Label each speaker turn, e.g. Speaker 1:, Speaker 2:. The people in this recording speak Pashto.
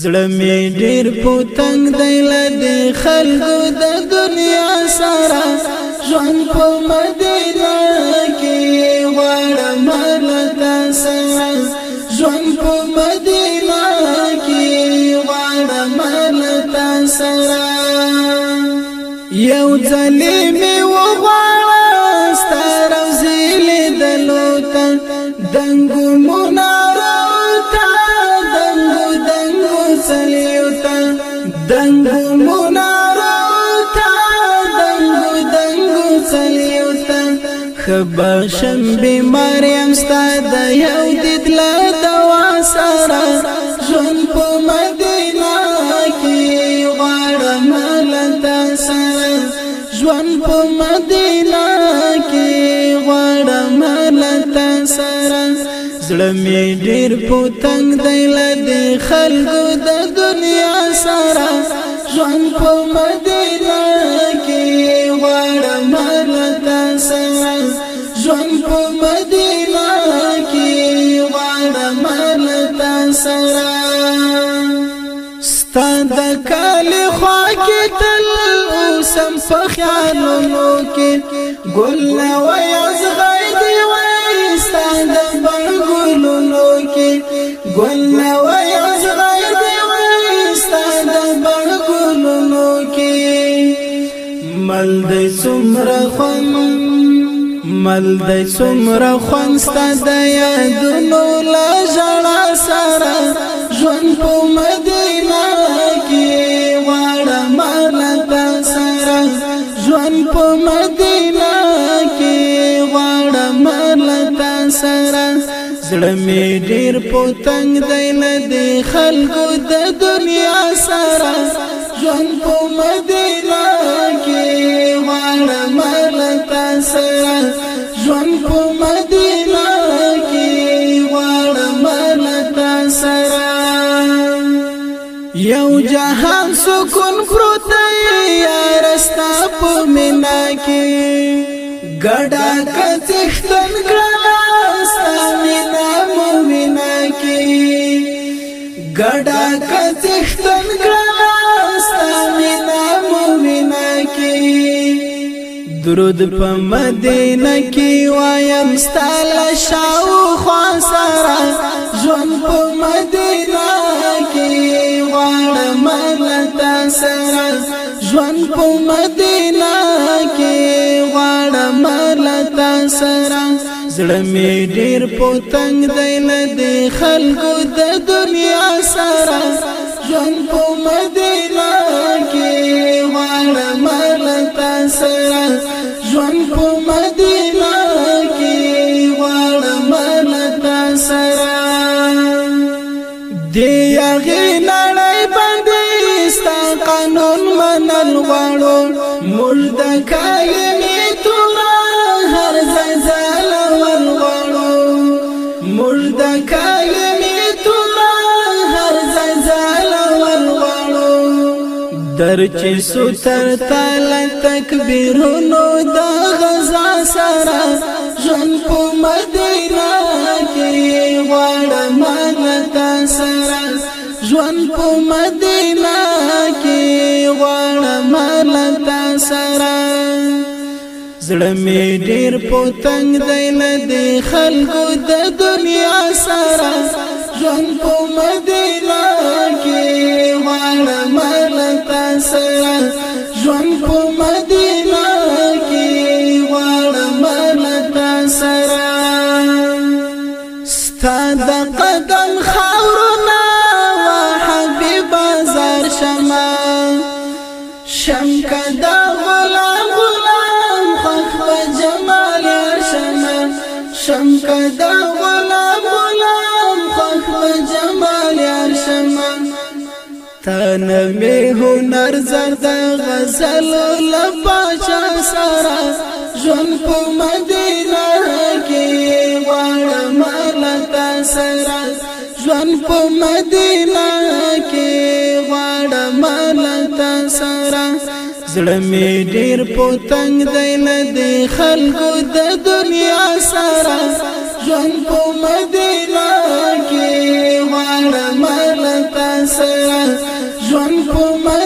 Speaker 1: زړه می ډیر پوتنګ دی لدې خلکو د دنیا سره ژوند په مدینه کې غواړم لته سره ژوند په مدینه کې غواړم لته سره یو ځلې می وغواړم خبر شم بیماریم ستا د یو د دلا دوا سره ژوند په مدینه کې غواړم لنتا سره ژوند په مدینه کې غواړم لنتا سره زړه می ډیر پوتنګ دی لدې خلکو د دنیا سره ژوند په مدینه کې غواړم لنتا سره ژوند په مدینه کې غواړم تا سره ستاند کال خوا کې تل اوسم په خیالونو کې ګل وای از غېدی وای ستاند بغلونو کې ګل وای از غېدی وای ستاند بغلونو کې مل دې څومره خوند مل د څومره خوانست د یادونو لا ژړا سره ژوند په مدینه کې واړه مالتا سره ژوند په مدینه کې واړه مالتا سره زړه می ډیر پوتنګ دی نه دی خلکو د دنیا سره ژوند په مدینه کې واړه تا سره ژوند په مدینه کې غواړم تا سره یو جهان سکون پروت یا رستا په مینا کې ګډا کڅختن کړه درود په مدینه کې وایم ستاله شاو خوا سره ژوند په مدینه کې غواړم تا سره ژوند په مدینه کې غواړم تا سره زړه می ډیر پوتنګ دی له دې خلکو د دنیا سره ژوند په مدینه کې سره ژوند په مدینه کې غواړم تا سره دی هغه نړۍ باندې ستا قانون منل غواړو مول د کاله در چې ستر تل تکبیرونو د غزا سره ژوند په مدینه کې غواړم منت سره ژوند په مدینه کې غواړم منت سره زړه می ډیر پوتنګ دی نه دی خلکو د دنیا سره ژوند په مدینه کې غواړم سره ژوند په مدینه کې غواړم تا سره ستاد قدم خاورنا وا حبيب بازار شمع شم کدا غلام غلام خخ جمال شمع شم کدا تنه می هنر زرد غزل لا پاشا سرا ژوند په مدینه کې وړم لتا سرا ژوند په مدینه کې وړم لتا سرا زړه می ډیر پوتنګ دی نه دی خلکو د دنیا سره ژوند په مدینه کې وړم لتا سره ژوند په